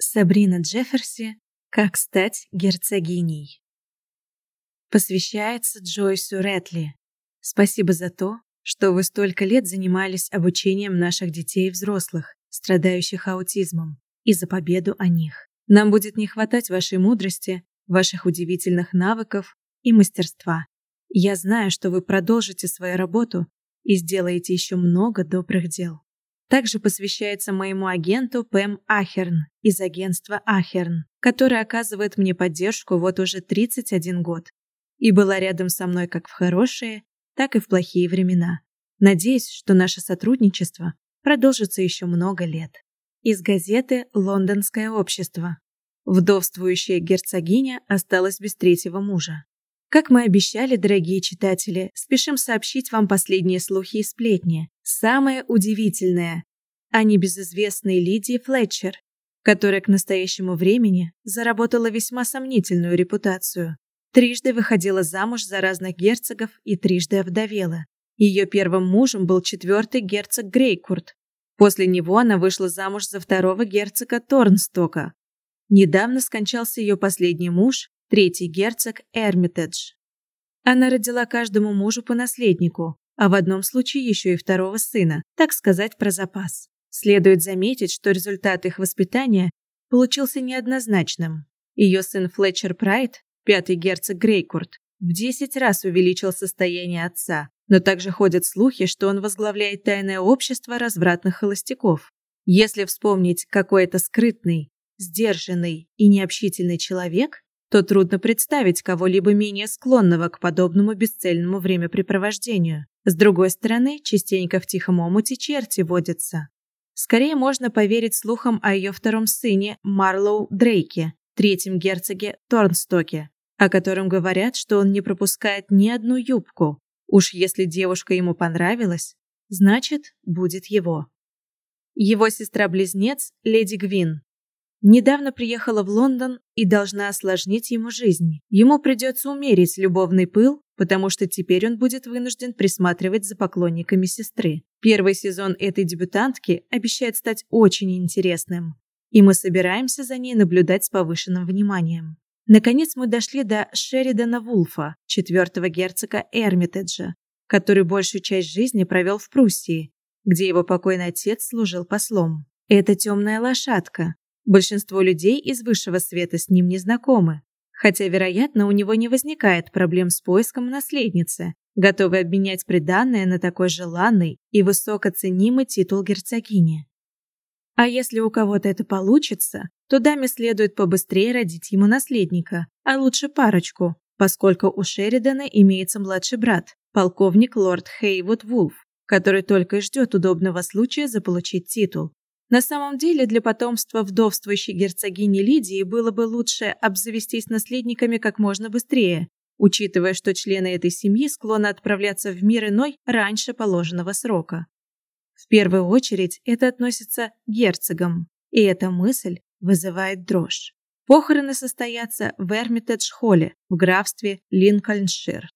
Сабрина Джефферси «Как стать герцогиней». Посвящается Джойсу Рэтли. Спасибо за то, что вы столько лет занимались обучением наших детей и взрослых, страдающих аутизмом, и за победу о них. Нам будет не хватать вашей мудрости, ваших удивительных навыков и мастерства. Я знаю, что вы продолжите свою работу и сделаете еще много добрых дел также посвящается моему агенту Пэм Ахерн из агентства Ахерн, который оказывает мне поддержку вот уже 31 год и была рядом со мной как в хорошие, так и в плохие времена. Надеюсь, что наше сотрудничество продолжится еще много лет. Из газеты «Лондонское общество». Вдовствующая герцогиня осталась без третьего мужа. Как мы обещали, дорогие читатели, спешим сообщить вам последние слухи и сплетни. Самое удивительное о небезызвестной Лидии Флетчер, которая к настоящему времени заработала весьма сомнительную репутацию. Трижды выходила замуж за разных герцогов и трижды овдовела. Ее первым мужем был четвертый герцог Грейкурт. После него она вышла замуж за второго герцога Торнстока. Недавно скончался ее последний муж, третий герцог Эрмитедж. Она родила каждому мужу по наследнику, а в одном случае еще и второго сына, так сказать, про запас. Следует заметить, что результат их воспитания получился неоднозначным. Ее сын Флетчер Прайд, пятый герцог Грейкурт, в 10 раз увеличил состояние отца, но также ходят слухи, что он возглавляет тайное общество развратных холостяков. Если вспомнить, какой это скрытный, сдержанный и необщительный человек, то трудно представить кого-либо менее склонного к подобному бесцельному времяпрепровождению. С другой стороны, частенько в тихом омуте черти водятся. Скорее можно поверить слухам о ее втором сыне Марлоу Дрейке, третьем герцоге Торнстоке, о котором говорят, что он не пропускает ни одну юбку. Уж если девушка ему понравилась, значит, будет его. Его сестра-близнец, леди Гвин, Недавно приехала в Лондон и должна осложнить ему жизнь. Ему придется умерить любовный пыл, потому что теперь он будет вынужден присматривать за поклонниками сестры. Первый сезон этой дебютантки обещает стать очень интересным, и мы собираемся за ней наблюдать с повышенным вниманием. Наконец мы дошли до Шеридана Вулфа, четвертого герцога Эрмитеджа, который большую часть жизни провел в Пруссии, где его покойный отец служил послом. Это темная лошадка, Большинство людей из высшего света с ним не знакомы, хотя, вероятно, у него не возникает проблем с поиском наследницы, готовой обменять приданное на такой желанный и высокоценимый титул герцогини. А если у кого-то это получится, то даме следует побыстрее родить ему наследника, а лучше парочку, поскольку у Шеридана имеется младший брат, полковник лорд Хейвуд Вулф, который только и ждет удобного случая заполучить титул. На самом деле для потомства вдовствующей герцогини Лидии было бы лучше обзавестись наследниками как можно быстрее, учитывая, что члены этой семьи склонны отправляться в мир иной раньше положенного срока. В первую очередь это относится к герцогам, и эта мысль вызывает дрожь. Похороны состоятся в Эрмитедж-холле в графстве Линкольншир.